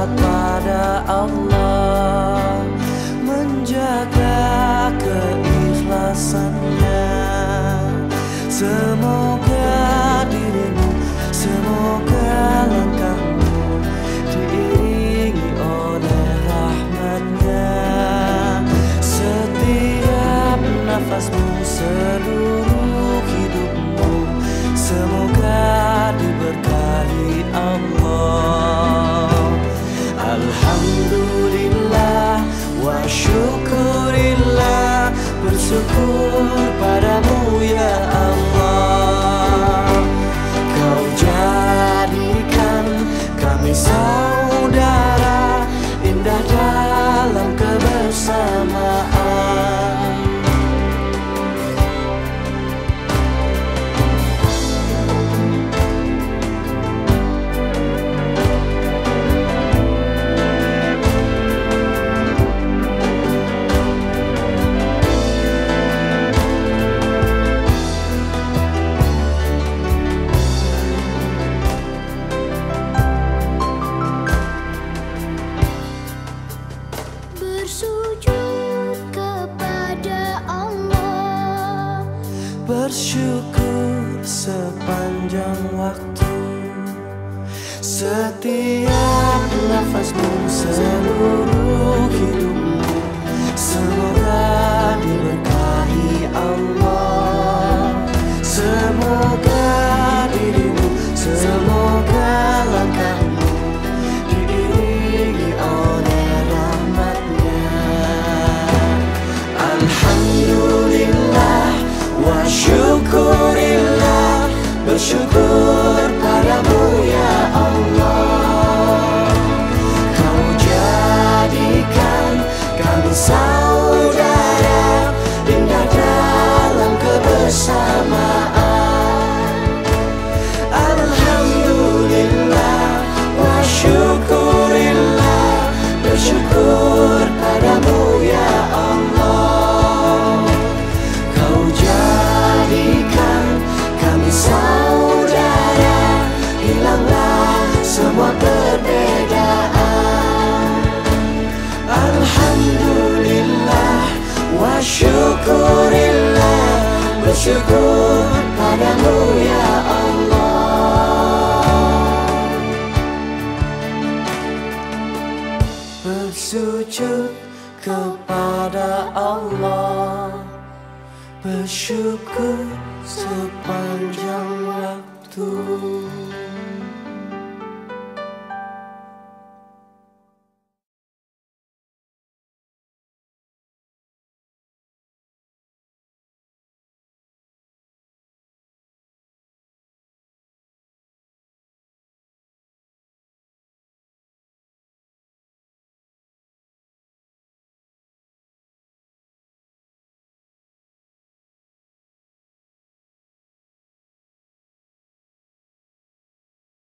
taat pada Allah menjaga keikhlasan. Alhamdulillah wa syukurillah bersyukur bersyukur sepanjang waktu. Setiap nafasmu seluruh hidup 就过 bersyukur padamu ya Allah. Bersujud kepada Allah. Bersyukur sepanjang waktu.